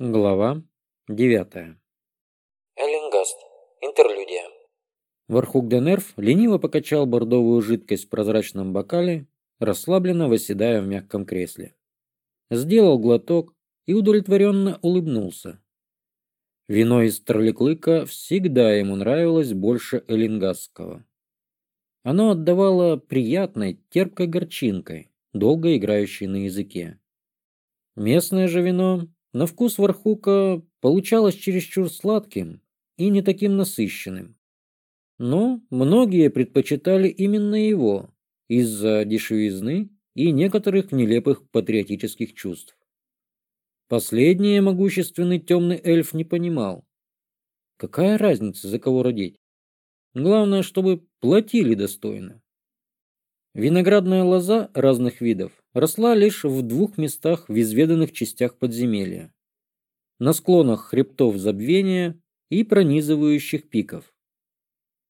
Глава девятая. Эллингаст. Интерлюдия. Вархугденерв лениво покачал бордовую жидкость в прозрачном бокале, расслабленно восседая в мягком кресле. Сделал глоток и удовлетворенно улыбнулся. Вино из Тролликлыка всегда ему нравилось больше эллингасского. Оно отдавало приятной терпкой горчинкой, долго играющей на языке. Местное же вино на вкус Вархука получалось чересчур сладким и не таким насыщенным. Но многие предпочитали именно его из-за дешевизны и некоторых нелепых патриотических чувств. Последнее могущественный темный эльф не понимал. Какая разница, за кого родить? Главное, чтобы платили достойно. Виноградная лоза разных видов росла лишь в двух местах в изведанных частях подземелья. На склонах хребтов забвения и пронизывающих пиков.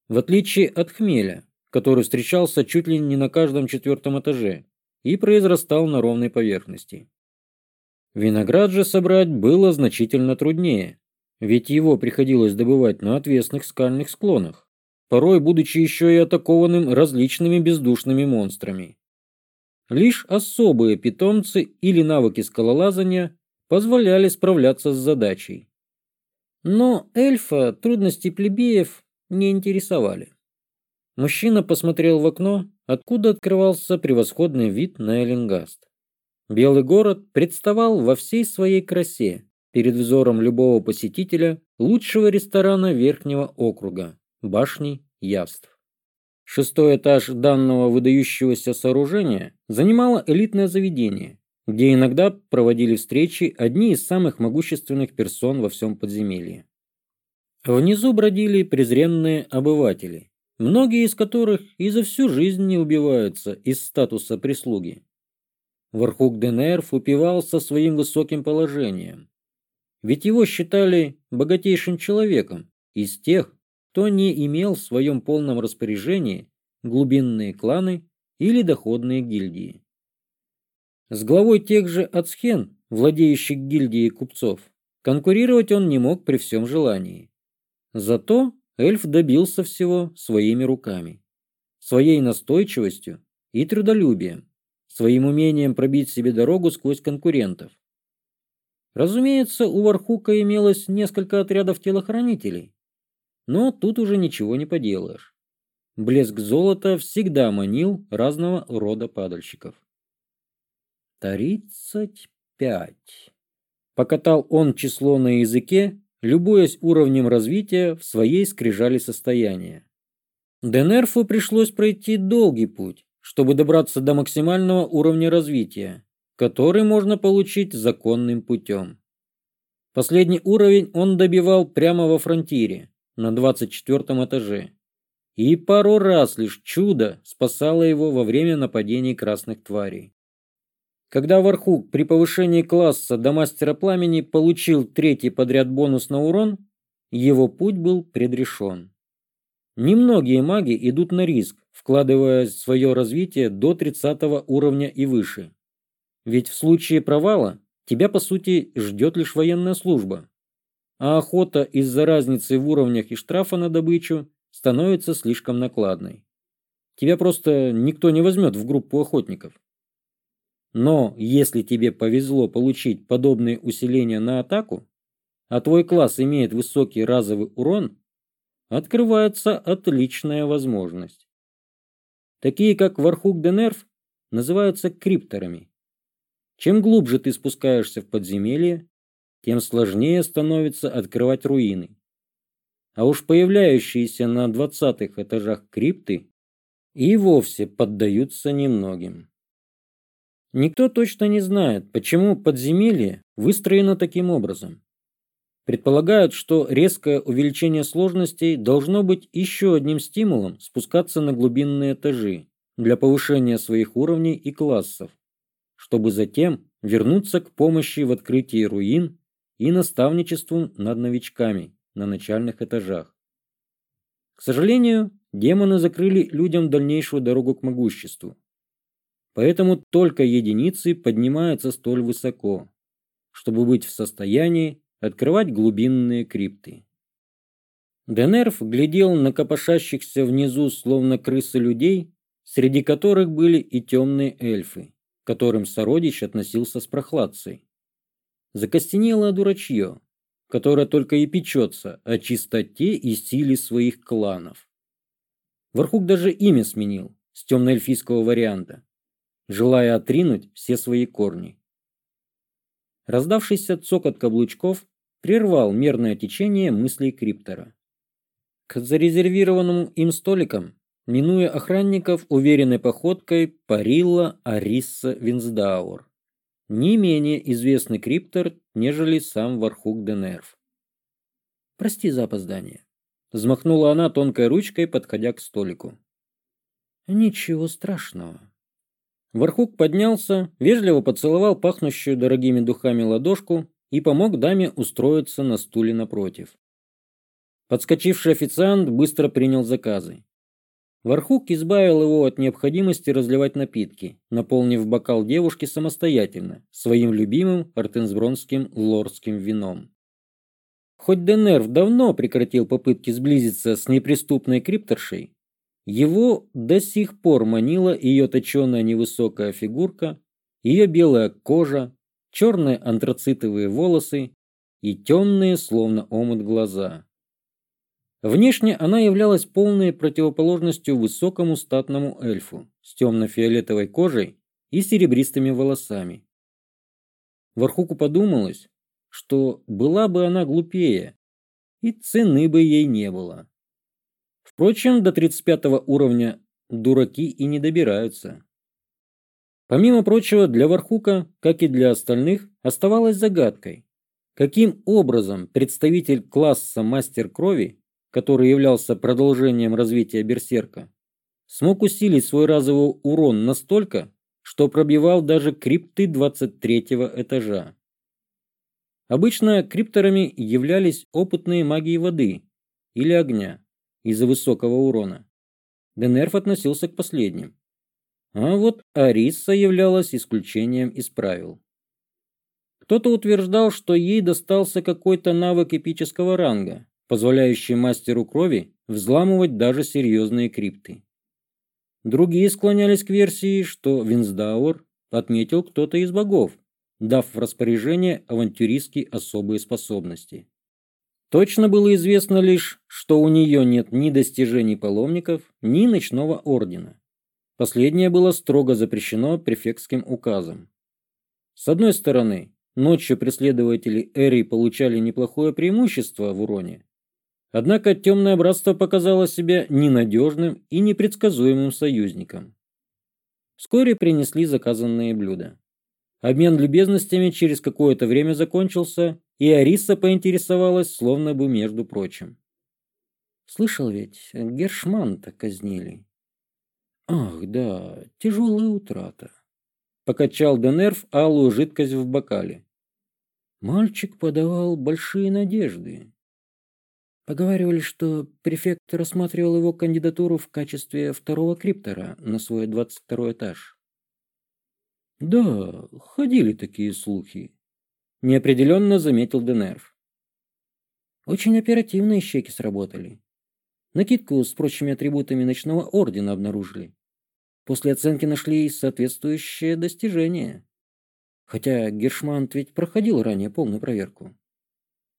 В отличие от хмеля, который встречался чуть ли не на каждом четвертом этаже и произрастал на ровной поверхности. Виноград же собрать было значительно труднее, ведь его приходилось добывать на отвесных скальных склонах порой будучи еще и атакованным различными бездушными монстрами. Лишь особые питомцы или навыки скалолазания позволяли справляться с задачей. Но эльфа трудности плебеев не интересовали. Мужчина посмотрел в окно, откуда открывался превосходный вид на Эллингаст. Белый город представал во всей своей красе перед взором любого посетителя лучшего ресторана Верхнего округа. Башни явств. Шестой этаж данного выдающегося сооружения занимало элитное заведение, где иногда проводили встречи одни из самых могущественных персон во всем подземелье. Внизу бродили презренные обыватели, многие из которых и за всю жизнь не убиваются из статуса прислуги. Вархук Денерф упивался своим высоким положением, ведь его считали богатейшим человеком из тех, кто не имел в своем полном распоряжении глубинные кланы или доходные гильдии. С главой тех же Ацхен, владеющих гильдией купцов, конкурировать он не мог при всем желании. Зато эльф добился всего своими руками, своей настойчивостью и трудолюбием, своим умением пробить себе дорогу сквозь конкурентов. Разумеется, у Вархука имелось несколько отрядов телохранителей, но тут уже ничего не поделаешь. Блеск золота всегда манил разного рода падальщиков. «Тридцать пять», — покатал он число на языке, любуясь уровнем развития в своей скрижали состояния. Денерфу пришлось пройти долгий путь, чтобы добраться до максимального уровня развития, который можно получить законным путем. Последний уровень он добивал прямо во фронтире – на 24 этаже. И пару раз лишь чудо спасало его во время нападений красных тварей. Когда Вархук при повышении класса до мастера пламени получил третий подряд бонус на урон, его путь был предрешен. Немногие маги идут на риск, вкладывая свое развитие до 30 уровня и выше. Ведь в случае провала тебя, по сути, ждет лишь военная служба а охота из-за разницы в уровнях и штрафа на добычу становится слишком накладной. Тебя просто никто не возьмет в группу охотников. Но если тебе повезло получить подобные усиления на атаку, а твой класс имеет высокий разовый урон, открывается отличная возможность. Такие, как Вархук Денерф, называются крипторами. Чем глубже ты спускаешься в подземелье, тем сложнее становится открывать руины. А уж появляющиеся на двадцатых этажах крипты и вовсе поддаются немногим. Никто точно не знает, почему подземелье выстроено таким образом. Предполагают, что резкое увеличение сложностей должно быть еще одним стимулом спускаться на глубинные этажи для повышения своих уровней и классов, чтобы затем вернуться к помощи в открытии руин и наставничеству над новичками на начальных этажах. К сожалению, демоны закрыли людям дальнейшую дорогу к могуществу. Поэтому только единицы поднимаются столь высоко, чтобы быть в состоянии открывать глубинные крипты. Денерф глядел на копошащихся внизу словно крысы людей, среди которых были и темные эльфы, к которым сородич относился с прохладцей закостенело дурачье, которое только и печется о чистоте и силе своих кланов. Вархук даже имя сменил с темно-эльфийского варианта, желая отринуть все свои корни. Раздавшийся цокот каблучков прервал мерное течение мыслей Криптора. К зарезервированным им столикам, минуя охранников, уверенной походкой парила Ариса Винсдаур не менее известный криптор, нежели сам Вархук Денерв. «Прости за опоздание», — взмахнула она тонкой ручкой, подходя к столику. «Ничего страшного». Вархук поднялся, вежливо поцеловал пахнущую дорогими духами ладошку и помог даме устроиться на стуле напротив. Подскочивший официант быстро принял заказы. Вархук избавил его от необходимости разливать напитки, наполнив бокал девушки самостоятельно, своим любимым артенсбронским лордским вином. Хоть Денерв давно прекратил попытки сблизиться с неприступной крипторшей, его до сих пор манила ее точеная невысокая фигурка, ее белая кожа, черные антрацитовые волосы и темные, словно омут, глаза. Внешне она являлась полной противоположностью высокому статному эльфу с темно-фиолетовой кожей и серебристыми волосами. Вархуку подумалось, что была бы она глупее, и цены бы ей не было. Впрочем, до 35 уровня дураки и не добираются. Помимо прочего, для Вархука, как и для остальных, оставалось загадкой, каким образом представитель класса мастер крови который являлся продолжением развития Берсерка, смог усилить свой разовый урон настолько, что пробивал даже крипты 23 этажа. Обычно крипторами являлись опытные магии воды или огня из-за высокого урона. Денерф относился к последним. А вот Ариса являлась исключением из правил. Кто-то утверждал, что ей достался какой-то навык эпического ранга, позволяющие мастеру крови взламывать даже серьезные крипты. Другие склонялись к версии, что Винсдауэр отметил кто-то из богов, дав в распоряжение авантюристке особые способности. Точно было известно лишь, что у нее нет ни достижений паломников, ни ночного ордена. Последнее было строго запрещено префектским указом. С одной стороны, ночью преследователи Эри получали неплохое преимущество в уроне, Однако темное братство показало себя ненадежным и непредсказуемым союзником. Вскоре принесли заказанные блюда. Обмен любезностями через какое-то время закончился, и Ариса поинтересовалась, словно бы между прочим. «Слышал ведь, Гершман-то казнили». «Ах, да, тяжелая утрата», — покачал Денерв алую жидкость в бокале. «Мальчик подавал большие надежды. Поговаривали, что префект рассматривал его кандидатуру в качестве второго криптора на свой 22 этаж. Да, ходили такие слухи. Неопределенно заметил Денерв. Очень оперативные щеки сработали. Накидку с прочими атрибутами ночного ордена обнаружили. После оценки нашли соответствующее достижение. Хотя Гершмант ведь проходил ранее полную проверку.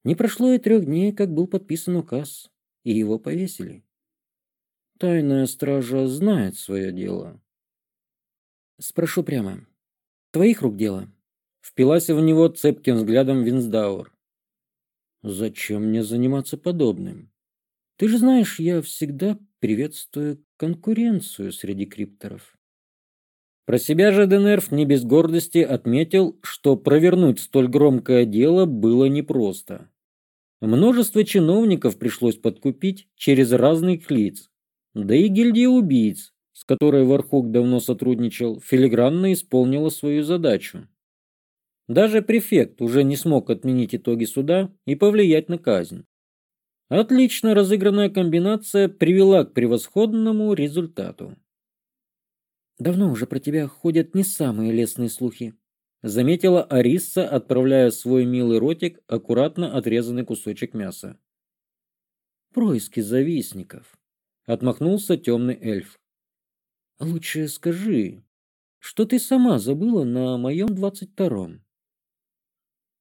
Не прошло и трех дней, как был подписан указ, и его повесили. Тайная стража знает свое дело. Спрошу прямо. Твоих рук дело? Впилась в него цепким взглядом Винсдаур. Зачем мне заниматься подобным? Ты же знаешь, я всегда приветствую конкуренцию среди крипторов. Про себя же Денерф не без гордости отметил, что провернуть столь громкое дело было непросто. Множество чиновников пришлось подкупить через разных лиц, да и гильдия убийц, с которой Вархок давно сотрудничал, филигранно исполнила свою задачу. Даже префект уже не смог отменить итоги суда и повлиять на казнь. Отлично разыгранная комбинация привела к превосходному результату. «Давно уже про тебя ходят не самые лестные слухи», Заметила Арисса, отправляя свой милый ротик аккуратно отрезанный кусочек мяса. «Происки завистников», — отмахнулся темный эльф. «Лучше скажи, что ты сама забыла на моем двадцать втором?»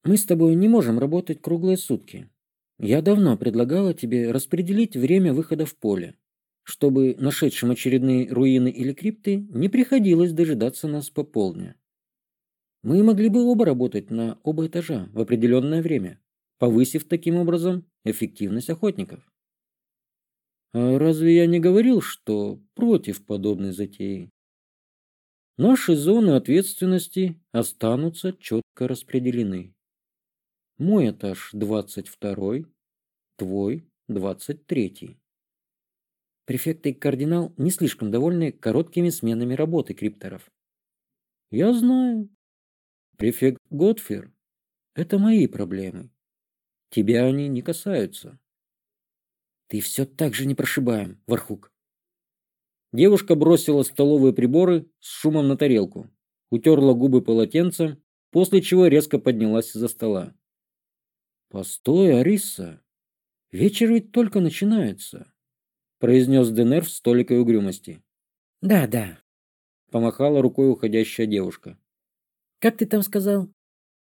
«Мы с тобой не можем работать круглые сутки. Я давно предлагала тебе распределить время выхода в поле, чтобы нашедшим очередные руины или крипты не приходилось дожидаться нас по мы могли бы оба работать на оба этажа в определенное время, повысив таким образом эффективность охотников. А разве я не говорил, что против подобной затеи? Наши зоны ответственности останутся четко распределены. Мой этаж 22, твой 23. Префект и кардинал не слишком довольны короткими сменами работы крипторов. Я знаю, Префект Готфер, это мои проблемы. Тебя они не касаются. Ты все так же не прошибаем, Вархук. Девушка бросила столовые приборы с шумом на тарелку, утерла губы полотенцем, после чего резко поднялась из-за стола. «Постой, Ариса! Вечер ведь только начинается!» — произнес Денер в столикой угрюмости. «Да, да», — помахала рукой уходящая девушка. Как ты там сказал?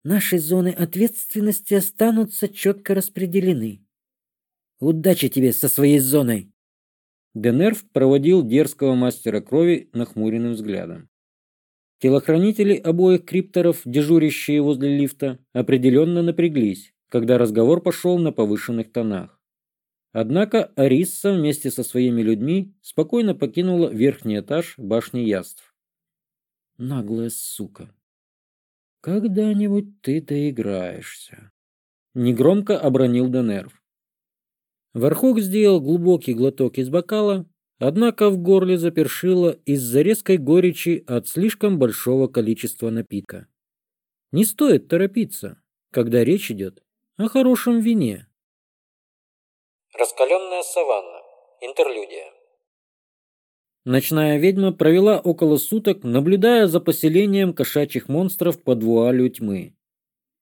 Наши зоны ответственности останутся четко распределены. Удачи тебе со своей зоной. Денерв проводил дерзкого мастера крови нахмуренным взглядом. Телохранители обоих крипторов, дежурящие возле лифта, определенно напряглись, когда разговор пошел на повышенных тонах. Однако Арисса вместе со своими людьми спокойно покинула верхний этаж башни яств. «Наглая сука», когда-нибудь ты доиграешься. Негромко обронил Денерв. Вархок сделал глубокий глоток из бокала, однако в горле запершило из-за резкой горечи от слишком большого количества напитка. Не стоит торопиться, когда речь идет о хорошем вине. Раскаленная саванна. Интерлюдия. Ночная ведьма провела около суток, наблюдая за поселением кошачьих монстров под вуалью тьмы.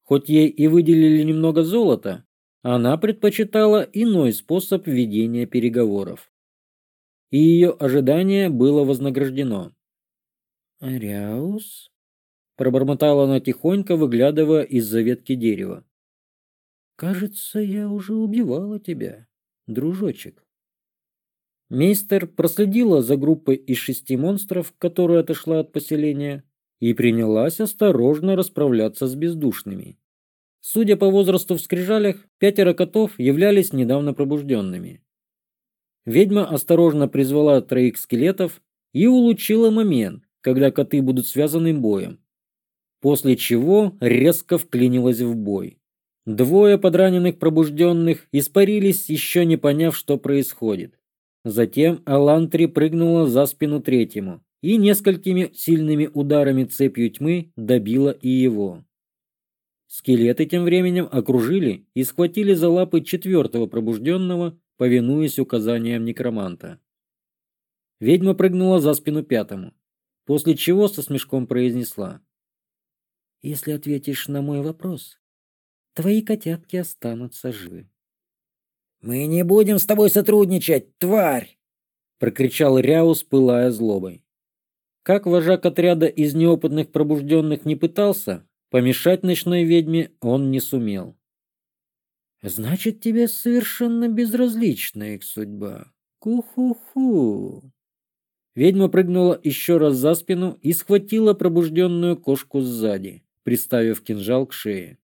Хоть ей и выделили немного золота, она предпочитала иной способ ведения переговоров. И ее ожидание было вознаграждено. «Ряус?» – пробормотала она тихонько, выглядывая из-за ветки дерева. «Кажется, я уже убивала тебя, дружочек». Мейстер проследила за группой из шести монстров, которая отошла от поселения, и принялась осторожно расправляться с бездушными. Судя по возрасту в скрижалях, пятеро котов являлись недавно пробужденными. Ведьма осторожно призвала троих скелетов и улучила момент, когда коты будут связаны боем. После чего резко вклинилась в бой. Двое подраненных пробужденных испарились, еще не поняв, что происходит. Затем Алантри прыгнула за спину третьему и несколькими сильными ударами цепью тьмы добила и его. Скелеты тем временем окружили и схватили за лапы четвертого пробужденного, повинуясь указаниям некроманта. Ведьма прыгнула за спину пятому, после чего со смешком произнесла. «Если ответишь на мой вопрос, твои котятки останутся живы». «Мы не будем с тобой сотрудничать, тварь!» — прокричал Ряус, пылая злобой. Как вожак отряда из неопытных пробужденных не пытался, помешать ночной ведьме он не сумел. «Значит, тебе совершенно безразлична их судьба. Ку-ху-ху!» Ведьма прыгнула еще раз за спину и схватила пробужденную кошку сзади, приставив кинжал к шее.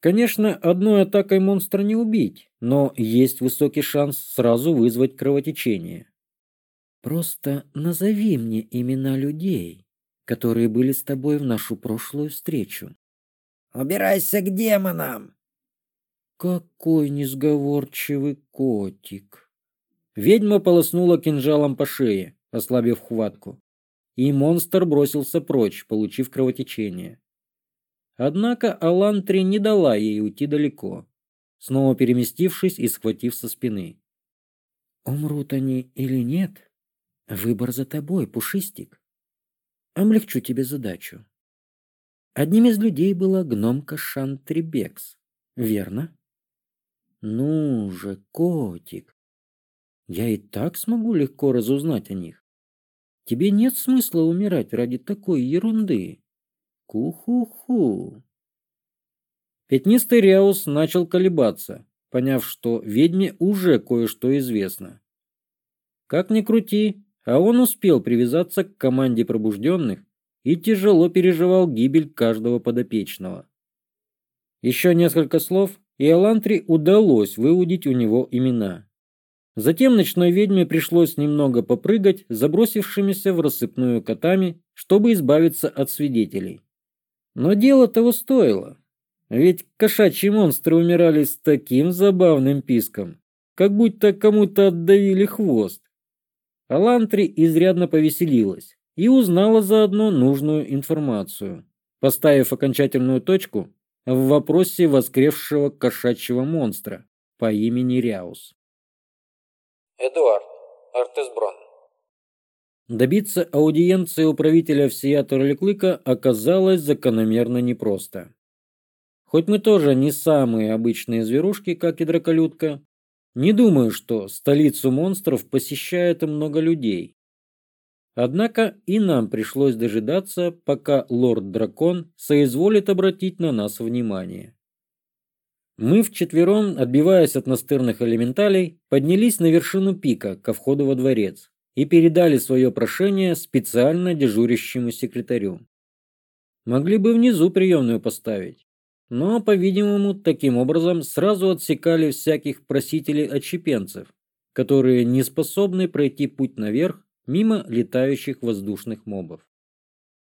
Конечно, одной атакой монстра не убить, но есть высокий шанс сразу вызвать кровотечение. Просто назови мне имена людей, которые были с тобой в нашу прошлую встречу. Убирайся к демонам. Какой несговорчивый котик. Ведьма полоснула кинжалом по шее, ослабив хватку, и монстр бросился прочь, получив кровотечение. Однако Алантри не дала ей уйти далеко, снова переместившись и схватив со спины. «Умрут они или нет? Выбор за тобой, Пушистик. Облегчу тебе задачу». Одним из людей была гномка Шантрибекс, верно? «Ну же, котик, я и так смогу легко разузнать о них. Тебе нет смысла умирать ради такой ерунды. Ку-ху-ху. Пятнистый Реус начал колебаться, поняв, что ведьме уже кое-что известно. Как ни крути, а он успел привязаться к команде пробужденных и тяжело переживал гибель каждого подопечного. Еще несколько слов, и Алантри удалось выудить у него имена. Затем ночной ведьме пришлось немного попрыгать, забросившимися в рассыпную котами, чтобы избавиться от свидетелей. Но дело того стоило. Ведь кошачьи монстры умирали с таким забавным писком, как будто кому-то отдавили хвост. Алантри изрядно повеселилась и узнала заодно нужную информацию, поставив окончательную точку в вопросе воскресшего кошачьего монстра по имени Ряус. Эдуард Артесброн Добиться аудиенции у правителя всея Торликлыка оказалось закономерно непросто. Хоть мы тоже не самые обычные зверушки, как и драколюдка, не думаю, что столицу монстров посещает много людей. Однако и нам пришлось дожидаться, пока лорд-дракон соизволит обратить на нас внимание. Мы вчетвером, отбиваясь от настырных элементалей, поднялись на вершину пика ко входу во дворец и передали свое прошение специально дежурящему секретарю. Могли бы внизу приемную поставить, но, по-видимому, таким образом сразу отсекали всяких просителей-отщепенцев, которые не способны пройти путь наверх мимо летающих воздушных мобов.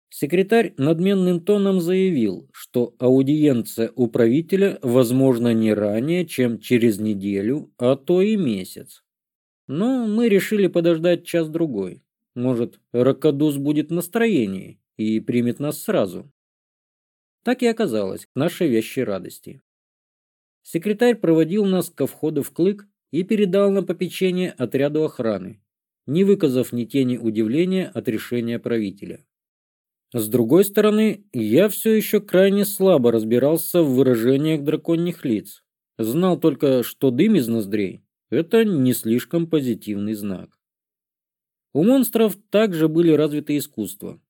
Секретарь надменным тоном заявил, что аудиенция у правителя возможна не ранее, чем через неделю, а то и месяц. Но мы решили подождать час-другой. Может, Ракадус будет в настроении и примет нас сразу. Так и оказалось, к нашей вещей радости. Секретарь проводил нас ко входу в клык и передал на попечение отряду охраны, не выказав ни тени удивления от решения правителя. С другой стороны, я все еще крайне слабо разбирался в выражениях драконьих лиц. Знал только, что дым из ноздрей это не слишком позитивный знак. У монстров также были развиты искусства.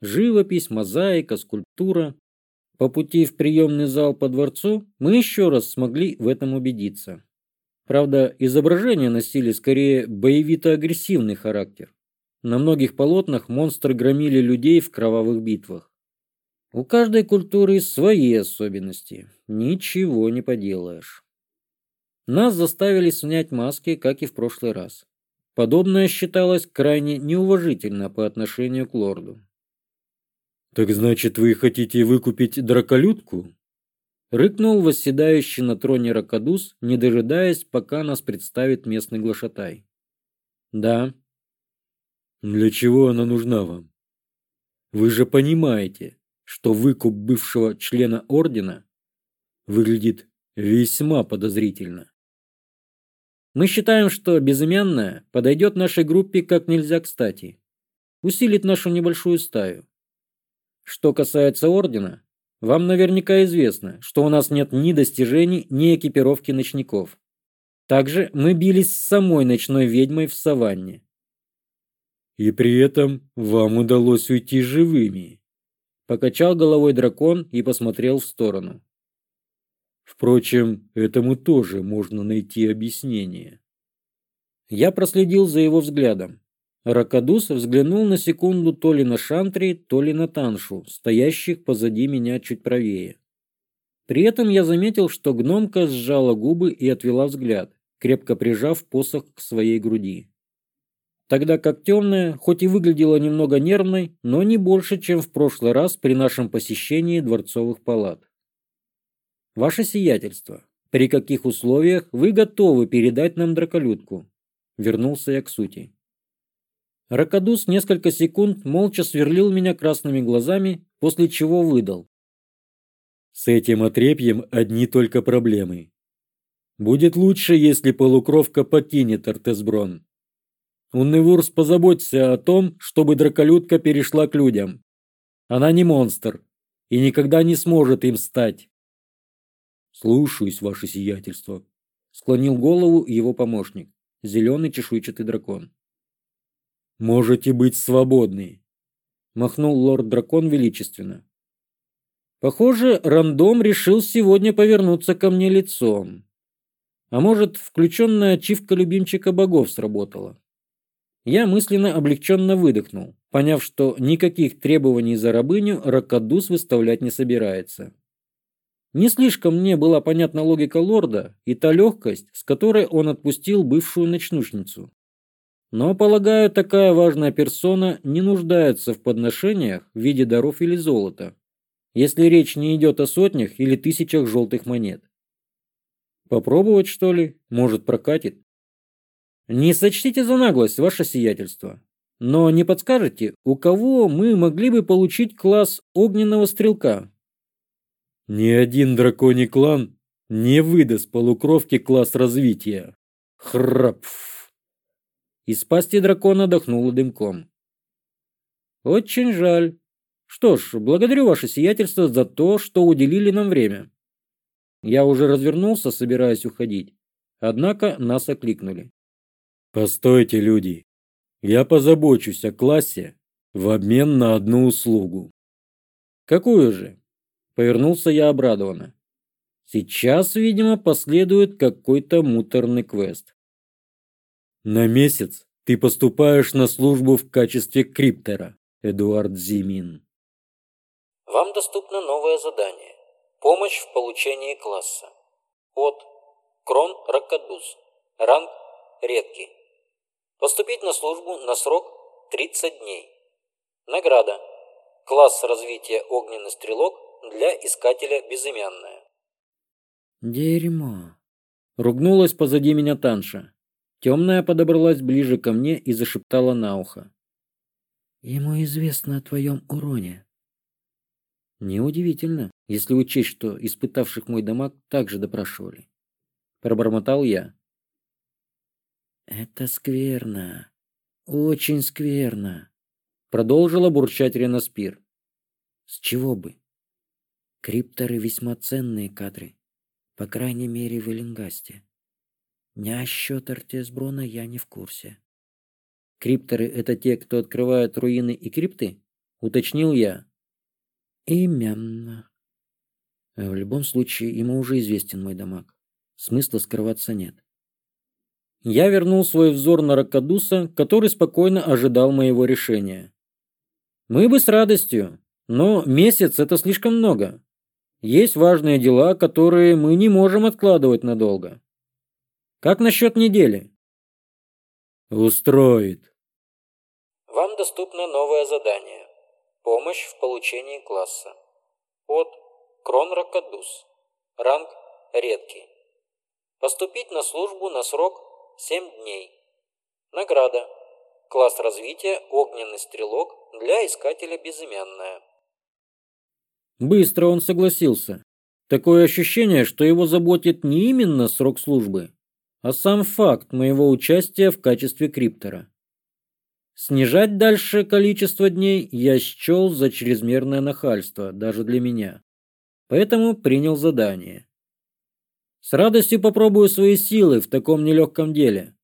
Живопись, мозаика, скульптура. По пути в приемный зал по дворцу мы еще раз смогли в этом убедиться. Правда, изображения носили скорее боевито-агрессивный характер. На многих полотнах монстры громили людей в кровавых битвах. У каждой культуры свои особенности. Ничего не поделаешь. Нас заставили снять маски, как и в прошлый раз. Подобное считалось крайне неуважительно по отношению к лорду. «Так значит, вы хотите выкупить драколютку?» Рыкнул восседающий на троне Ракадус, не дожидаясь, пока нас представит местный глашатай. «Да». «Для чего она нужна вам? Вы же понимаете, что выкуп бывшего члена Ордена выглядит Весьма подозрительно. Мы считаем, что безымянная подойдет нашей группе как нельзя кстати. Усилит нашу небольшую стаю. Что касается Ордена, вам наверняка известно, что у нас нет ни достижений, ни экипировки ночников. Также мы бились с самой ночной ведьмой в саванне. И при этом вам удалось уйти живыми. Покачал головой дракон и посмотрел в сторону. Впрочем, этому тоже можно найти объяснение. Я проследил за его взглядом. Ракадус взглянул на секунду то ли на Шантри, то ли на Таншу, стоящих позади меня чуть правее. При этом я заметил, что гномка сжала губы и отвела взгляд, крепко прижав посох к своей груди. Тогда как темная, хоть и выглядела немного нервной, но не больше, чем в прошлый раз при нашем посещении дворцовых палат. Ваше сиятельство, при каких условиях вы готовы передать нам драколюдку? Вернулся я к сути. Ракадус несколько секунд молча сверлил меня красными глазами, после чего выдал. С этим отрепьем одни только проблемы. Будет лучше, если полукровка покинет Артезброн. Унневурс позаботься о том, чтобы драколюдка перешла к людям. Она не монстр и никогда не сможет им стать слушаюсь ваше сиятельство. Склонил голову его помощник. Зеленый чешуйчатый дракон. Можете быть свободны. Махнул лорд дракон величественно. Похоже рандом решил сегодня повернуться ко мне лицом. А может включенная чивка любимчика богов сработала. Я мысленно облегченно выдохнул поняв что никаких требований за рабыню ракадус выставлять не собирается. Не слишком мне была понятна логика лорда и та легкость, с которой он отпустил бывшую ночнушницу. Но, полагаю, такая важная персона не нуждается в подношениях в виде даров или золота, если речь не идет о сотнях или тысячах желтых монет. Попробовать, что ли? Может, прокатит? Не сочтите за наглость, ваше сиятельство. Но не подскажете, у кого мы могли бы получить класс огненного стрелка, ни один драконий клан не выдаст полукровки класс развития. Храп. Из пасти дракона дохнуло дымком. Очень жаль. Что ж, благодарю ваше сиятельство за то, что уделили нам время. Я уже развернулся, собираясь уходить. Однако нас окликнули. Постойте, люди. Я позабочусь о классе в обмен на одну услугу. Какую же? Повернулся я обрадованно. Сейчас, видимо, последует какой-то муторный квест. На месяц ты поступаешь на службу в качестве криптера, Эдуард Зимин. Вам доступно новое задание. Помощь в получении класса. От Крон Ракадуз. Ранг редкий. Поступить на службу на срок 30 дней. Награда. Класс развития огненный стрелок – для искателя безымянная. «Дерьмо!» — ругнулась позади меня Танша. Темная подобралась ближе ко мне и зашептала на ухо. «Ему известно о твоем уроне». «Неудивительно, если учесть, что испытавших мой дамаг также допрашивали». Пробормотал я. «Это скверно. Очень скверно», — продолжила бурчать Ренаспир. «С чего бы? Крипторы весьма ценные кадры, по крайней мере в Эллингасте. Насчет Артесброна я не в курсе. Крипторы — это те, кто открывает руины и крипты? Уточнил я. Именно. В любом случае, ему уже известен мой дамаг. Смысла скрываться нет. Я вернул свой взор на Ракадуса, который спокойно ожидал моего решения. «Мы бы с радостью, но месяц — это слишком много. Есть важные дела, которые мы не можем откладывать надолго. Как насчет недели? Устроит. Вам доступно новое задание. Помощь в получении класса. От Кронракадус. Ранг редкий. Поступить на службу на срок 7 дней. Награда. Класс развития «Огненный стрелок» для искателя безымянная. Быстро он согласился. Такое ощущение, что его заботит не именно срок службы, а сам факт моего участия в качестве криптора. Снижать дальше количество дней я счел за чрезмерное нахальство, даже для меня. Поэтому принял задание. С радостью попробую свои силы в таком нелегком деле.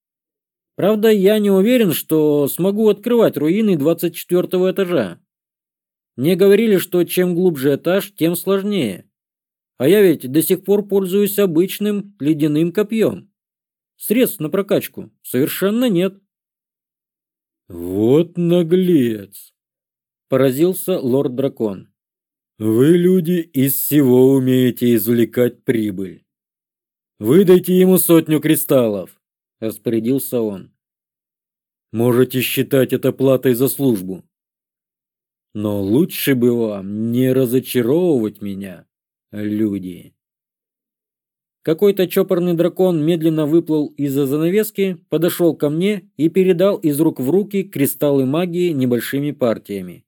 Правда, я не уверен, что смогу открывать руины 24 этажа. Мне говорили, что чем глубже этаж, тем сложнее. А я ведь до сих пор пользуюсь обычным ледяным копьем. Средств на прокачку совершенно нет. «Вот наглец!» – поразился лорд-дракон. «Вы, люди, из всего умеете извлекать прибыль. Выдайте ему сотню кристаллов!» – распорядился он. «Можете считать это платой за службу но лучше бы вам не разочаровывать меня, люди. Какой-то чопорный дракон медленно выплыл из-за занавески, подошел ко мне и передал из рук в руки кристаллы магии небольшими партиями.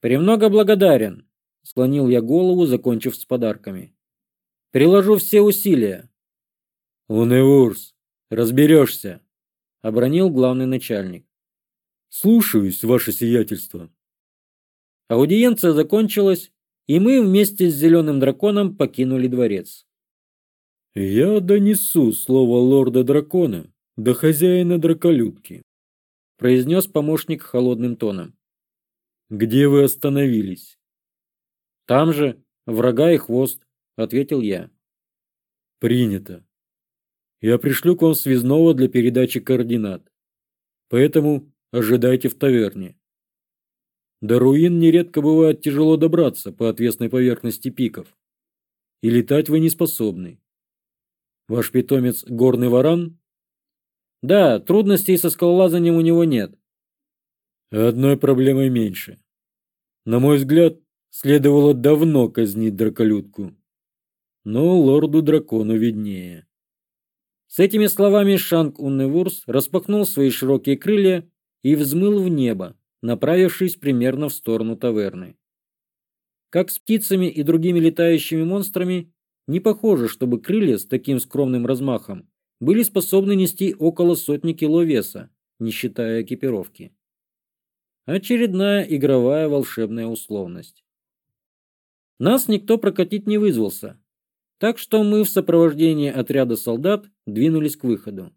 «Премного благодарен», — склонил я голову, закончив с подарками. «Приложу все усилия». «Унеурс, разберешься», — обронил главный начальник. «Слушаюсь, ваше сиятельство», Аудиенция закончилась, и мы вместе с Зеленым Драконом покинули дворец. «Я донесу слово лорда-дракона до хозяина драколюбки», — произнес помощник холодным тоном. «Где вы остановились?» «Там же, врага и хвост», — ответил я. «Принято. Я пришлю к вам связного для передачи координат. Поэтому ожидайте в таверне». До руин нередко бывает тяжело добраться по отвесной поверхности пиков. И летать вы не способны. Ваш питомец – горный варан? Да, трудностей со скалолазанием у него нет. Одной проблемой меньше. На мой взгляд, следовало давно казнить драколюдку. Но лорду-дракону виднее. С этими словами Шанг Унневурс распахнул свои широкие крылья и взмыл в небо, направившись примерно в сторону таверны. Как с птицами и другими летающими монстрами, не похоже, чтобы крылья с таким скромным размахом были способны нести около сотни кило веса, не считая экипировки. Очередная игровая волшебная условность. Нас никто прокатить не вызвался, так что мы в сопровождении отряда солдат двинулись к выходу.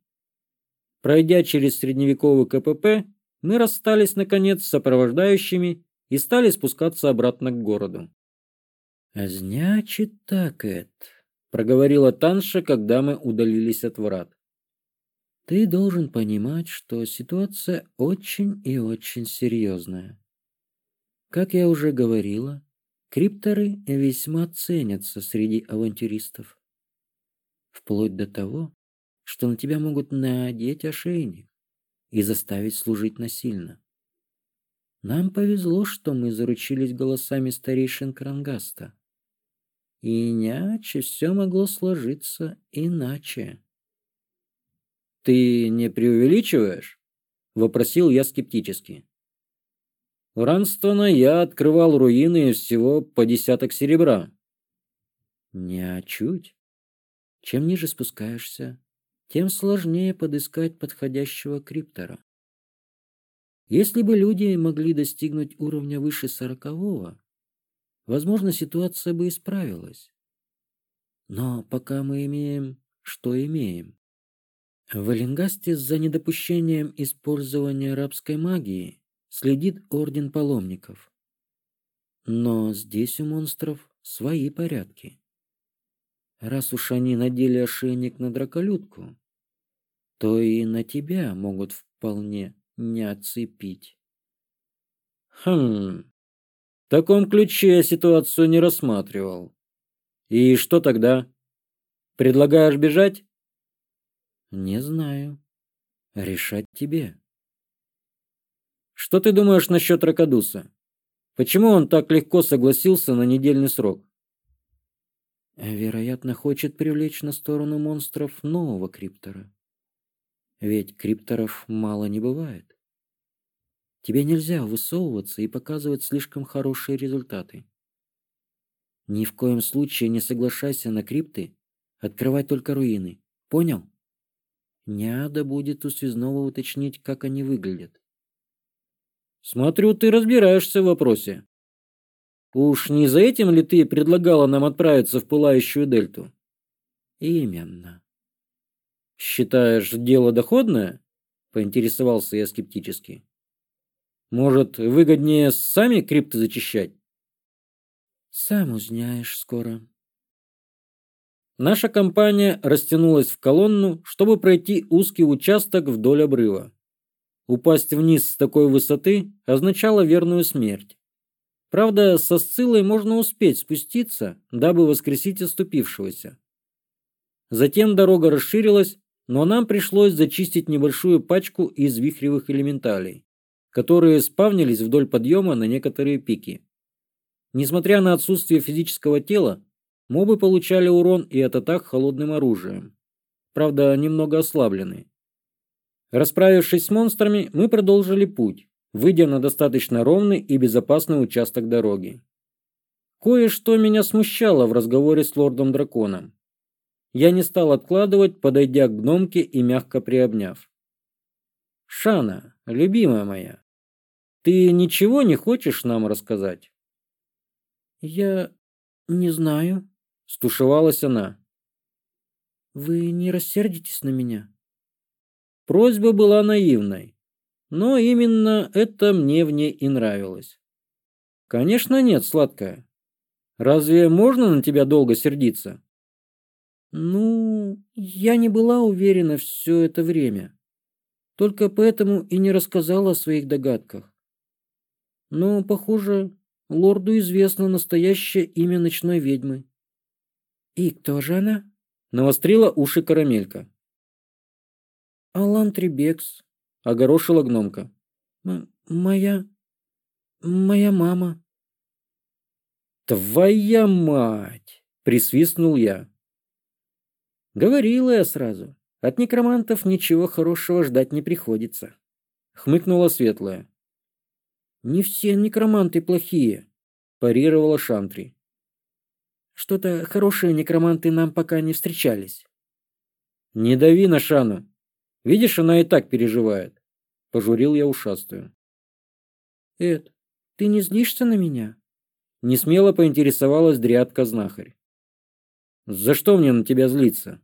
Пройдя через средневековый КПП, мы расстались, наконец, с сопровождающими и стали спускаться обратно к городу. А «Значит, так это», — проговорила Танша, когда мы удалились от врат. «Ты должен понимать, что ситуация очень и очень серьезная. Как я уже говорила, крипторы весьма ценятся среди авантюристов. Вплоть до того, что на тебя могут надеть ошейник и заставить служить насильно. Нам повезло, что мы заручились голосами старейшин Крангаста. Иначе все могло сложиться иначе. «Ты не преувеличиваешь?» — вопросил я скептически. У Ранстона я открывал руины всего по десяток серебра. Не чуть. Чем ниже спускаешься, тем сложнее подыскать подходящего криптора. Если бы люди могли достигнуть уровня выше сорокового, возможно, ситуация бы исправилась. Но пока мы имеем, что имеем. В Эллингасте за недопущением использования арабской магии следит Орден Паломников. Но здесь у монстров свои порядки раз уж они надели ошейник на драколютку, то и на тебя могут вполне не отцепить. Хм, в таком ключе я ситуацию не рассматривал. И что тогда? Предлагаешь бежать? Не знаю. Решать тебе. Что ты думаешь насчет Ракадуса? Почему он так легко согласился на недельный срок? вероятно, хочет привлечь на сторону монстров нового криптора. Ведь крипторов мало не бывает. Тебе нельзя высовываться и показывать слишком хорошие результаты. Ни в коем случае не соглашайся на крипты, открывай только руины. Понял? Няда будет у связного уточнить, как они выглядят. Смотрю, ты разбираешься в вопросе. Уж не за этим ли ты предлагала нам отправиться в пылающую дельту? Именно. Считаешь, дело доходное? Поинтересовался я скептически. Может, выгоднее сами крипты зачищать? Сам узнаешь скоро. Наша компания растянулась в колонну, чтобы пройти узкий участок вдоль обрыва. Упасть вниз с такой высоты означало верную смерть. Правда, со Сцилой можно успеть спуститься, дабы воскресить оступившегося. Затем дорога расширилась, но нам пришлось зачистить небольшую пачку из вихревых элементалей, которые спавнились вдоль подъема на некоторые пики. Несмотря на отсутствие физического тела, мобы получали урон и от атак холодным оружием. Правда, немного ослабленные. Расправившись с монстрами, мы продолжили путь, выйдя на достаточно ровный и безопасный участок дороги. Кое-что меня смущало в разговоре с лордом-драконом. Я не стал откладывать, подойдя к гномке и мягко приобняв. «Шана, любимая моя, ты ничего не хочешь нам рассказать?» «Я не знаю», — стушевалась она. «Вы не рассердитесь на меня?» Просьба была наивной, но именно это мне в ней и нравилось. Конечно нет, сладкая. Разве можно на тебя долго сердиться? Ну, я не была уверена все это время. Только поэтому и не рассказала о своих догадках. Но, похоже, лорду известно настоящее имя ночной ведьмы. И кто же она? Навострила уши карамелька. Алан Трибекс, огорошила гномка. «Моя... моя мама...» «Твоя мать!» — присвистнул я. Говорила я сразу. От некромантов ничего хорошего ждать не приходится. Хмыкнула светлая. «Не все некроманты плохие», — парировала Шантри. «Что-то хорошие некроманты нам пока не встречались». «Не дави на Шану. Видишь, она и так переживает пожурил я ушастую. «Эд, ты не злишься на меня?» Несмело поинтересовалась дрядка-знахарь. «За что мне на тебя злиться?»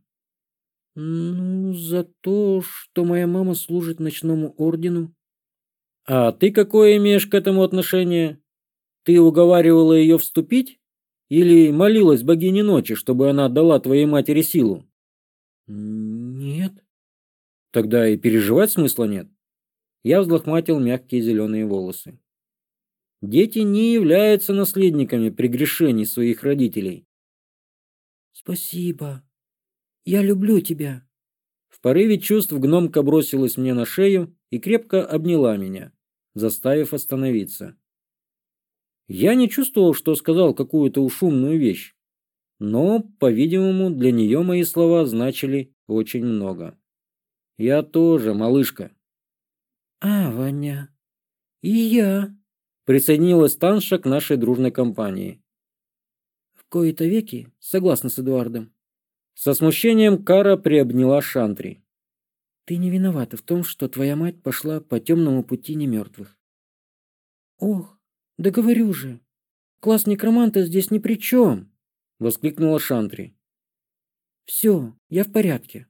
«Ну, за то, что моя мама служит ночному ордену». «А ты какое имеешь к этому отношение? Ты уговаривала ее вступить? Или молилась богине ночи, чтобы она дала твоей матери силу?» «Нет». «Тогда и переживать смысла нет?» Я взлохматил мягкие зеленые волосы. Дети не являются наследниками прегрешений своих родителей. Спасибо. Я люблю тебя. В порыве чувств гномка бросилась мне на шею и крепко обняла меня, заставив остановиться. Я не чувствовал, что сказал какую-то ушумную вещь, но, по-видимому, для нее мои слова значили очень много. «Я тоже, малышка», а, Ваня. И я. Присоединилась Танша к нашей дружной компании. В кои-то веки согласно с Эдуардом. Со смущением Кара приобняла Шантри. Ты не виновата в том, что твоя мать пошла по темному пути немертвых. Ох, да говорю же. Класс некроманта здесь ни при чем, воскликнула Шантри. Все, я в порядке.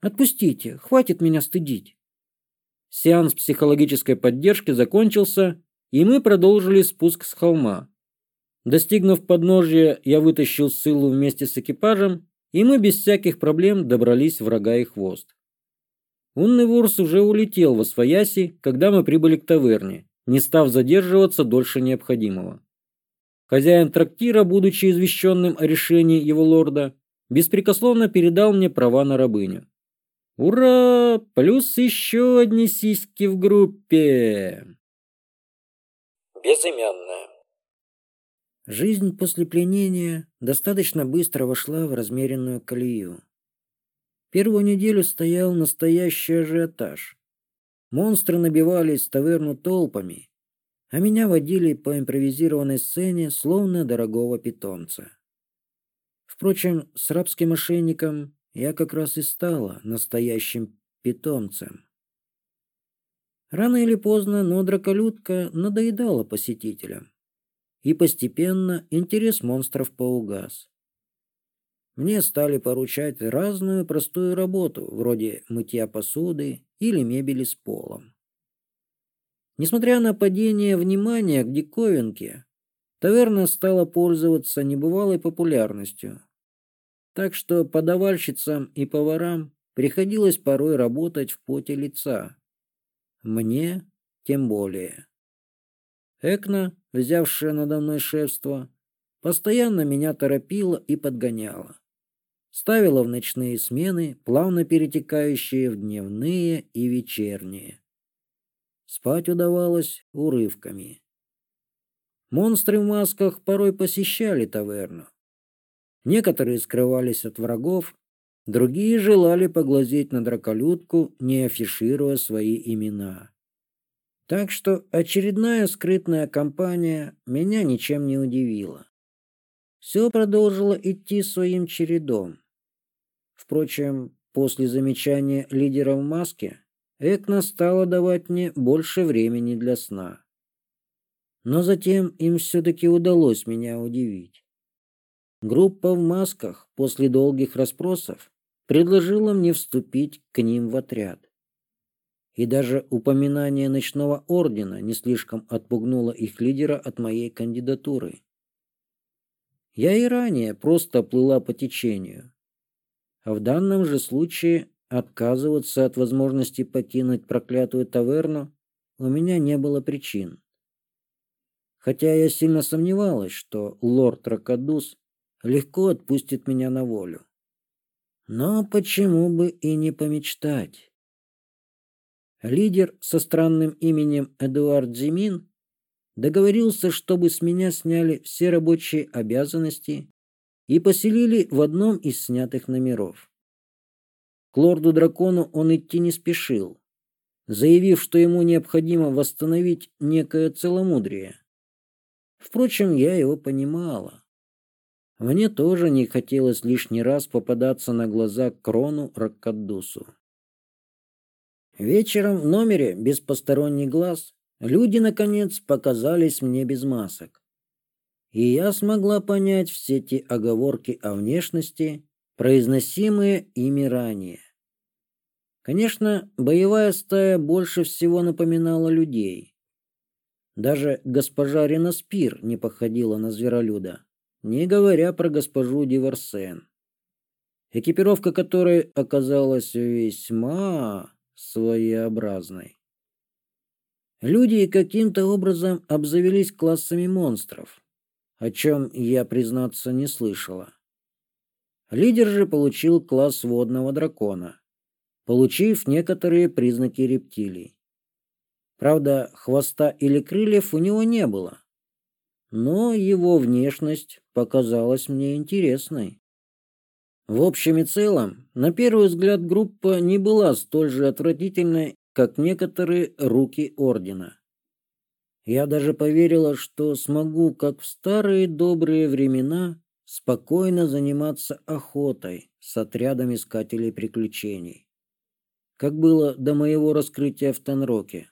Отпустите, хватит меня стыдить. Сеанс психологической поддержки закончился, и мы продолжили спуск с холма. Достигнув подножия, я вытащил Сылу вместе с экипажем, и мы без всяких проблем добрались в рога и хвост. Унный Вурс уже улетел во свояси, когда мы прибыли к таверне, не став задерживаться дольше необходимого. Хозяин трактира, будучи извещенным о решении его лорда, беспрекословно передал мне права на рабыню. Ура! Плюс еще одни сиськи в группе. Безымянная. Жизнь после пленения достаточно быстро вошла в размеренную колею. Первую неделю стоял настоящий ажиотаж. Монстры набивались таверну толпами, а меня водили по импровизированной сцене словно дорогого питомца. Впрочем, с рабским мошенником я как раз и стала настоящим питомцем. Рано или поздно, но драколюдка надоедала посетителям, и постепенно интерес монстров поугас. Мне стали поручать разную простую работу, вроде мытья посуды или мебели с полом. Несмотря на падение внимания к диковинке, таверна стала пользоваться небывалой популярностью, так что подавальщицам и поварам приходилось порой работать в поте лица. Мне тем более. Экна, взявшая надо мной шефство, постоянно меня торопила и подгоняла. Ставила в ночные смены, плавно перетекающие в дневные и вечерние. Спать удавалось урывками. Монстры в масках порой посещали таверну. Некоторые скрывались от врагов, другие желали поглазеть на драколюдку, не афишируя свои имена. Так что очередная скрытная кампания меня ничем не удивила. Все продолжило идти своим чередом. Впрочем, после замечания лидера в маске, Экна стала давать мне больше времени для сна. Но затем им все-таки удалось меня удивить. Группа в масках после долгих расспросов предложила мне вступить к ним в отряд. И даже упоминание ночного ордена не слишком отпугнуло их лидера от моей кандидатуры. Я и ранее просто плыла по течению. А в данном же случае отказываться от возможности покинуть проклятую таверну у меня не было причин. Хотя я сильно сомневалась, что лорд Ракадус легко отпустит меня на волю. Но почему бы и не помечтать? Лидер со странным именем Эдуард Зимин договорился, чтобы с меня сняли все рабочие обязанности и поселили в одном из снятых номеров. К лорду-дракону он идти не спешил, заявив, что ему необходимо восстановить некое целомудрие. Впрочем, я его понимала. Мне тоже не хотелось лишний раз попадаться на глаза Крону Раккадусу. Вечером в номере, без посторонних глаз, люди, наконец, показались мне без масок. И я смогла понять все те оговорки о внешности, произносимые ими ранее. Конечно, боевая стая больше всего напоминала людей. Даже госпожа Ренаспир не походила на зверолюда не говоря про госпожу Диверсен. Экипировка которой оказалась весьма своеобразной. Люди каким-то образом обзавелись классами монстров, о чем я, признаться, не слышала. Лидер же получил класс водного дракона, получив некоторые признаки рептилий. Правда, хвоста или крыльев у него не было. Ну, но его внешность показалась мне интересной. В общем и целом, на первый взгляд группа не была столь же отвратительной, как некоторые руки ордена. Я даже поверила, что смогу, как в старые добрые времена, спокойно заниматься охотой с отрядом искателей приключений. Как было до моего раскрытия в Танроке.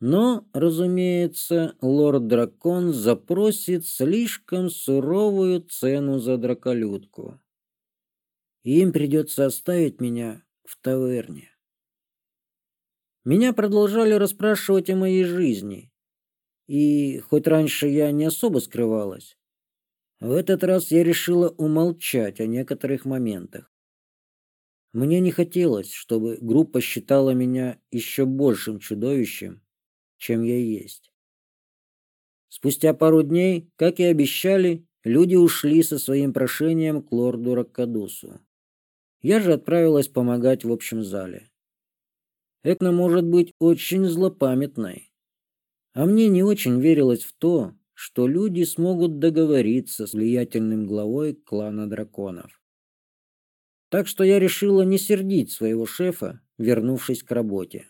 Но, разумеется, лорд-дракон запросит слишком суровую цену за драколюдку. Им придется оставить меня в таверне. Меня продолжали расспрашивать о моей жизни. И хоть раньше я не особо скрывалась, в этот раз я решила умолчать о некоторых моментах. Мне не хотелось, чтобы группа считала меня еще большим чудовищем, чем я есть. Спустя пару дней, как и обещали, люди ушли со своим прошением к лорду Раккадусу. Я же отправилась помогать в общем зале. Экна может быть очень злопамятной. А мне не очень верилось в то, что люди смогут договориться с влиятельным главой клана драконов. Так что я решила не сердить своего шефа, вернувшись к работе.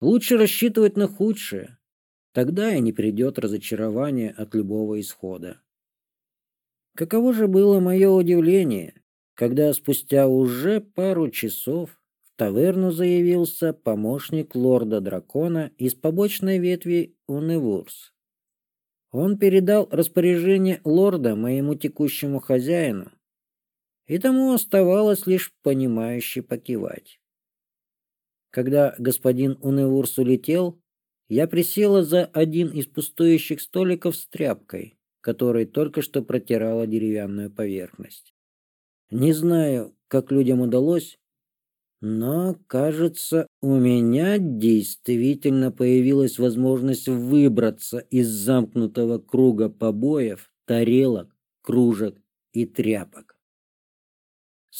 Лучше рассчитывать на худшее. Тогда и не придет разочарование от любого исхода. Каково же было мое удивление, когда спустя уже пару часов в таверну заявился помощник лорда-дракона из побочной ветви Уневурс. Он передал распоряжение лорда моему текущему хозяину, и тому оставалось лишь понимающе покивать. Когда господин Уневурс улетел, я присела за один из пустующих столиков с тряпкой, которой только что протирала деревянную поверхность. Не знаю, как людям удалось, но, кажется, у меня действительно появилась возможность выбраться из замкнутого круга побоев, тарелок, кружек и тряпок.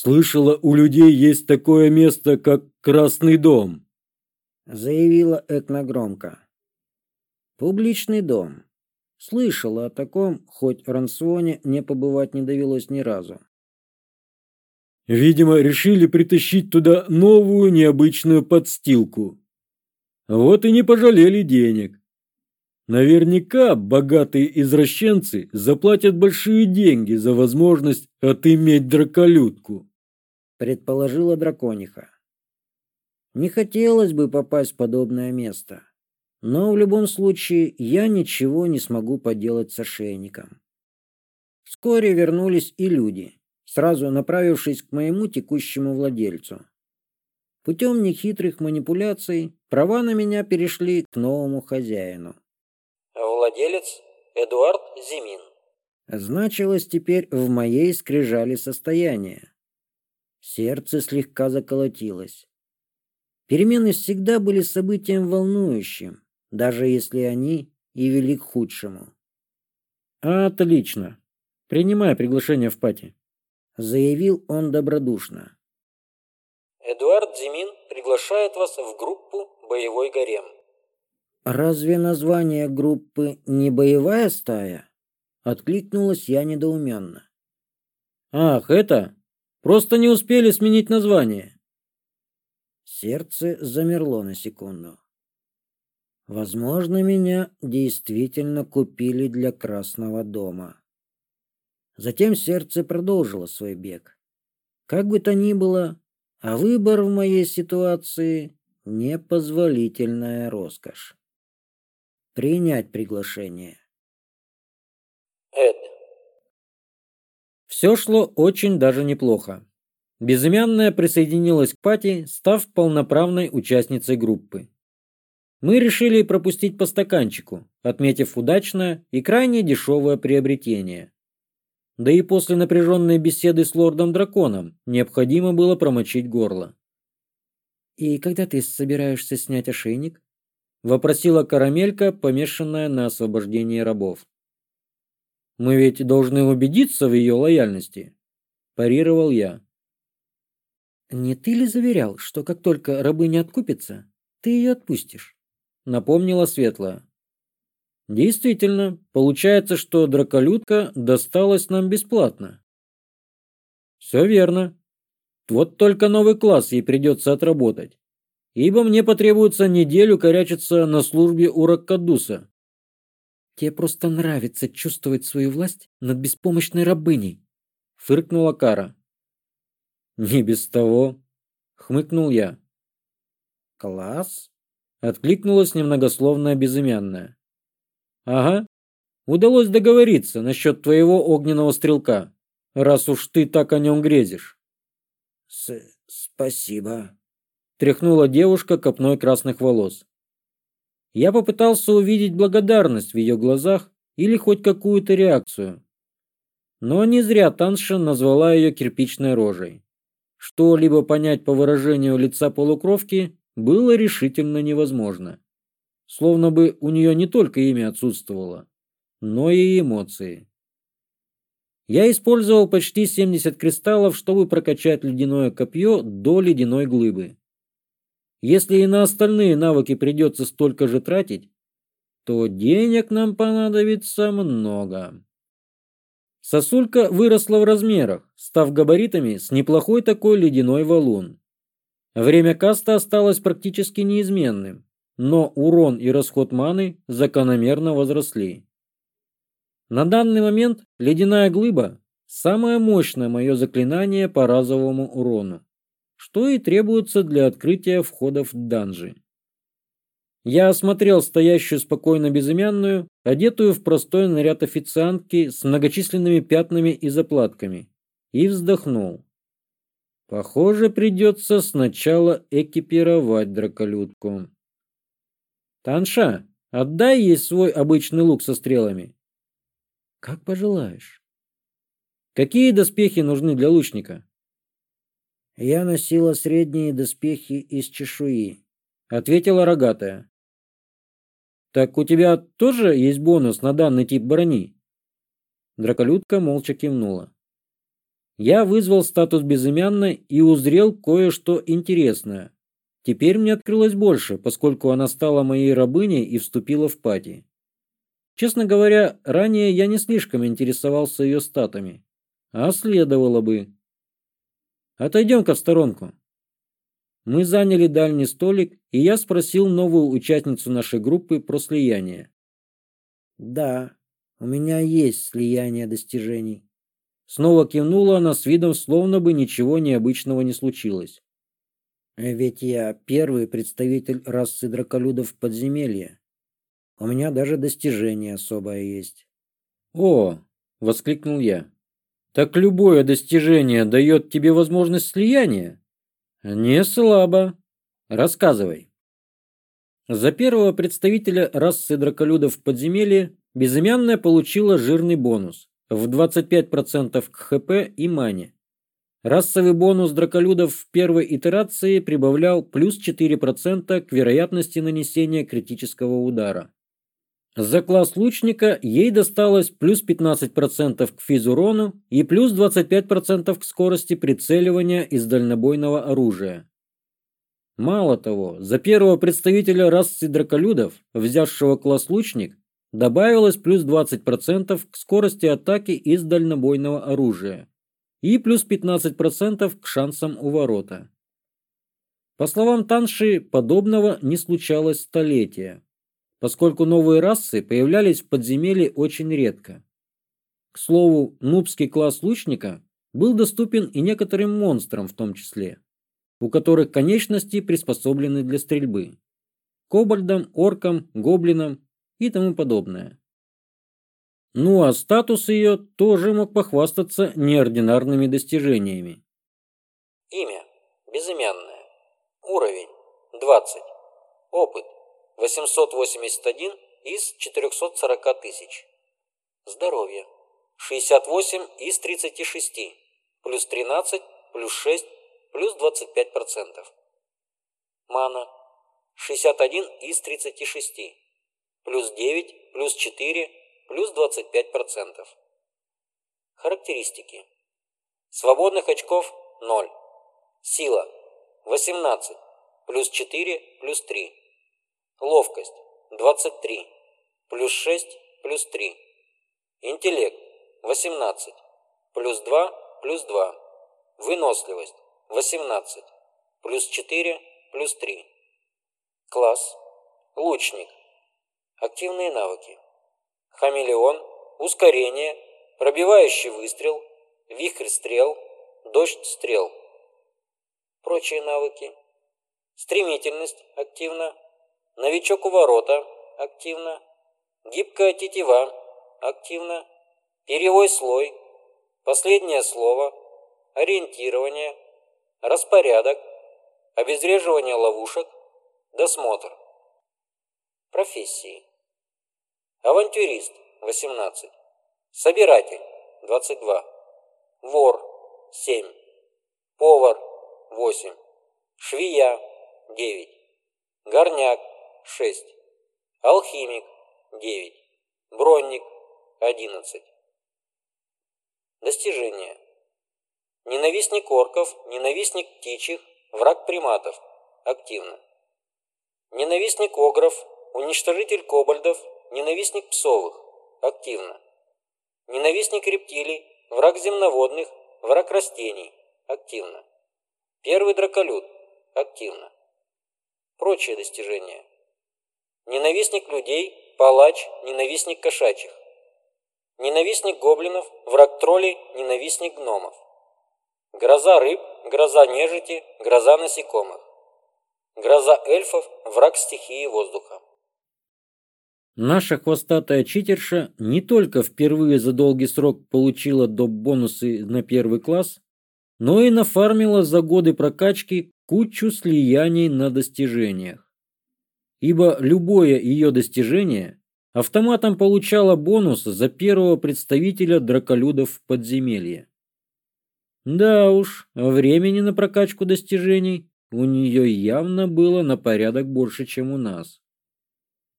Слышала, у людей есть такое место, как Красный дом», — заявила Этна громко. «Публичный дом. Слышала о таком, хоть в Рансуоне не побывать не довелось ни разу». Видимо, решили притащить туда новую необычную подстилку. Вот и не пожалели денег. Наверняка богатые извращенцы заплатят большие деньги за возможность отыметь драколюдку предположила дракониха. Не хотелось бы попасть в подобное место, но в любом случае я ничего не смогу поделать с ошейником. Вскоре вернулись и люди, сразу направившись к моему текущему владельцу. Путем нехитрых манипуляций права на меня перешли к новому хозяину. Владелец Эдуард Зимин. Значилось теперь в моей скрижали состояние. Сердце слегка заколотилось. Перемены всегда были событием волнующим, даже если они и вели к худшему. «Отлично. Принимай приглашение в пати», — заявил он добродушно. «Эдуард Зимин приглашает вас в группу «Боевой гарем». «Разве название группы не «Боевая стая»?» — откликнулась я недоуменно. «Ах, это? Просто не успели сменить название. Сердце замерло на секунду. Возможно, меня действительно купили для Красного дома. Затем сердце продолжило свой бег. Как бы то ни было, а выбор в моей ситуации — непозволительная роскошь. Принять приглашение. Все шло очень даже неплохо. Безымянная присоединилась к пати, став полноправной участницей группы. Мы решили пропустить по стаканчику, отметив удачное и крайне дешевое приобретение. Да и после напряженной беседы с лордом-драконом необходимо было промочить горло. «И когда ты собираешься снять ошейник?» – вопросила карамелька, помешанная на освобождении рабов. Мы ведь должны убедиться в ее лояльности», – парировал я. «Не ты ли заверял, что как только рабыня откупится, ты ее отпустишь?» – напомнила Светлая. «Действительно, получается, что драколютка досталась нам бесплатно». «Все верно. Вот только новый класс ей придется отработать, ибо мне потребуется неделю корячиться на службе у Раккадуса, Тебе просто нравится чувствовать свою власть над беспомощной рабыней!» — фыркнула Кара. «Не без того!» — хмыкнул я. «Класс!» — откликнулась немногословная безымянная. «Ага, удалось договориться насчет твоего огненного стрелка, раз уж ты так о нем грезишь». С «Спасибо», — тряхнула девушка копной красных волос. Я попытался увидеть благодарность в ее глазах или хоть какую-то реакцию. Но не зря Танша назвала ее кирпичной рожей. Что-либо понять по выражению лица полукровки было решительно невозможно. Словно бы у нее не только имя отсутствовало, но и эмоции. Я использовал почти 70 кристаллов, чтобы прокачать ледяное копье до ледяной глыбы. Если и на остальные навыки придется столько же тратить, то денег нам понадобится много. Сосулька выросла в размерах, став габаритами с неплохой такой ледяной валун. Время каста осталось практически неизменным, но урон и расход маны закономерно возросли. На данный момент ледяная глыба – самое мощное мое заклинание по разовому урону что и требуется для открытия входов в данжи. Я осмотрел стоящую спокойно безымянную, одетую в простой наряд официантки с многочисленными пятнами и заплатками, и вздохнул. Похоже, придется сначала экипировать драколюдку. «Танша, отдай ей свой обычный лук со стрелами». «Как пожелаешь». «Какие доспехи нужны для лучника?» Я носила средние доспехи из чешуи. Ответила рогатая. Так у тебя тоже есть бонус на данный тип брони? Драколюдка молча кивнула. Я вызвал статус безымянной и узрел кое-что интересное. Теперь мне открылось больше, поскольку она стала моей рабыней и вступила в пати. Честно говоря, ранее я не слишком интересовался ее статами, а следовало бы. Отойдем ко в сторонку. Мы заняли дальний столик, и я спросил новую участницу нашей группы про слияние. Да, у меня есть слияние достижений. Снова кивнула она с видом, словно бы ничего необычного не случилось. Ведь я первый представитель расы драколюдов подземелья. У меня даже достижение особое есть. О, воскликнул я так любое достижение дает тебе возможность слияния. Не слабо. Рассказывай. За первого представителя расы драколюдов в подземелье безымянная получила жирный бонус в 25% к ХП и мане. Расовый бонус драколюдов в первой итерации прибавлял плюс 4% к вероятности нанесения критического удара. За класс лучника ей досталось плюс 15% к физурону и плюс 25% к скорости прицеливания из дальнобойного оружия. Мало того, за первого представителя расы драколюдов, взявшего класс лучник, добавилось плюс 20% к скорости атаки из дальнобойного оружия и плюс 15% к шансам у ворота. По словам Танши, подобного не случалось столетия поскольку новые расы появлялись в подземелье очень редко. К слову, нубский класс лучника был доступен и некоторым монстрам в том числе, у которых конечности приспособлены для стрельбы. Кобальдам, оркам, гоблинам и тому подобное. Ну а статус ее тоже мог похвастаться неординарными достижениями. Имя. Безымянное. Уровень. 20. Опыт. 881 из 440 тысяч. Здоровье. 68 из 36, плюс 13, плюс 6, плюс 25 процентов. Мана. 61 из 36, плюс 9, плюс 4, плюс 25 процентов. Характеристики. Свободных очков 0. Сила 18, плюс 4, плюс 3. Ловкость – 23, плюс 6, плюс 3. Интеллект – 18, плюс 2, плюс 2. Выносливость – 18, плюс 4, плюс 3. Класс. Лучник. Активные навыки. Хамелеон, ускорение, пробивающий выстрел, вихрь стрел, дождь стрел. Прочие навыки. Стремительность активно Новичок у ворота. Активно. Гибкая тетива. Активно. Перевой слой. Последнее слово. Ориентирование. Распорядок. Обезвреживание ловушек. Досмотр. Профессии. Авантюрист. 18. Собиратель. 22. Вор. 7. Повар. 8. Швея. 9. Горняк шесть Алхимик – девять Бронник – 11. Достижения. Ненавистник орков, ненавистник птичьих, враг приматов. Активно. Ненавистник огров, уничтожитель кобальдов, ненавистник псовых. Активно. Ненавистник рептилий, враг земноводных, враг растений. Активно. Первый драколюд. Активно. Прочие достижения. Ненавистник людей, палач, ненавистник кошачьих. Ненавистник гоблинов, враг троллей, ненавистник гномов. Гроза рыб, гроза нежити, гроза насекомых. Гроза эльфов, враг стихии воздуха. Наша хвостатая читерша не только впервые за долгий срок получила доп. бонусы на первый класс, но и нафармила за годы прокачки кучу слияний на достижениях ибо любое ее достижение автоматом получало бонус за первого представителя драколюдов в подземелье. Да уж, времени на прокачку достижений у нее явно было на порядок больше, чем у нас.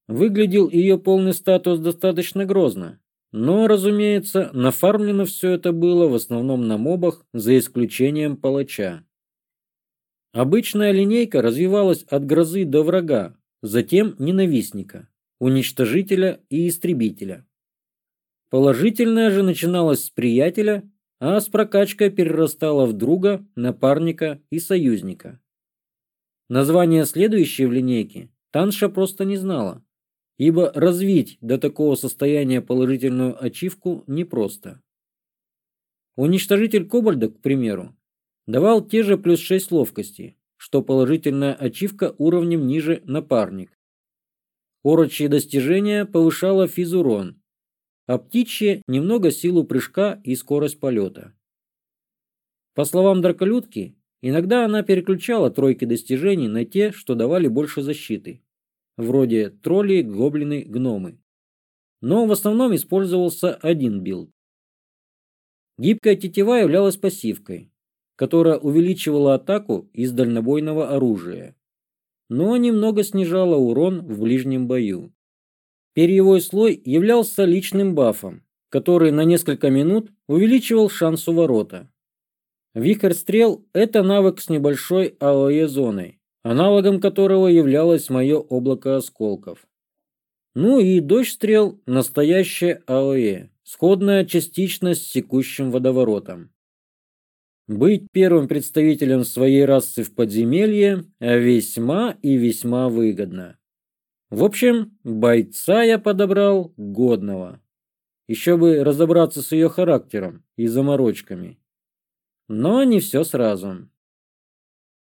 Выглядел ее полный статус достаточно грозно, но, разумеется, нафармлено все это было в основном на мобах, за исключением палача. Обычная линейка развивалась от грозы до врага, затем ненавистника, уничтожителя и истребителя. Положительное же начиналось с приятеля, а с прокачкой перерастало в друга, напарника и союзника. Название следующей в линейке Танша просто не знала, ибо развить до такого состояния положительную ачивку непросто. Уничтожитель кобальда, к примеру, давал те же плюс 6 ловкости, что положительная ачивка уровнем ниже напарник. Орочье достижение повышало физурон, а птичье – немного силу прыжка и скорость полета. По словам драколюдки, иногда она переключала тройки достижений на те, что давали больше защиты, вроде тролли, гоблины, гномы. Но в основном использовался один билд. Гибкая тетива являлась пассивкой, которая увеличивала атаку из дальнобойного оружия, но немного снижала урон в ближнем бою. Перьевой слой являлся личным бафом, который на несколько минут увеличивал шанс у ворота. Вихрь стрел – это навык с небольшой АОЕ зоной, аналогом которого являлось мое облако осколков. Ну и дождь стрел – настоящее АОЕ, сходная частично с текущим водоворотом. Быть первым представителем своей расы в подземелье весьма и весьма выгодно. В общем, бойца я подобрал годного. Еще бы разобраться с ее характером и заморочками. Но не все сразу.